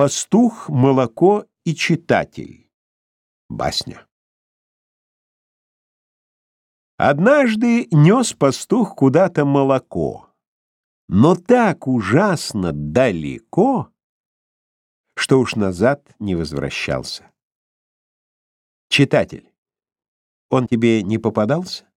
Пастух, молоко и читатель. Басня. Однажды нес пастух куда-то молоко, но так ужасно далеко, что уж назад не возвращался. Читатель, он тебе не попадался?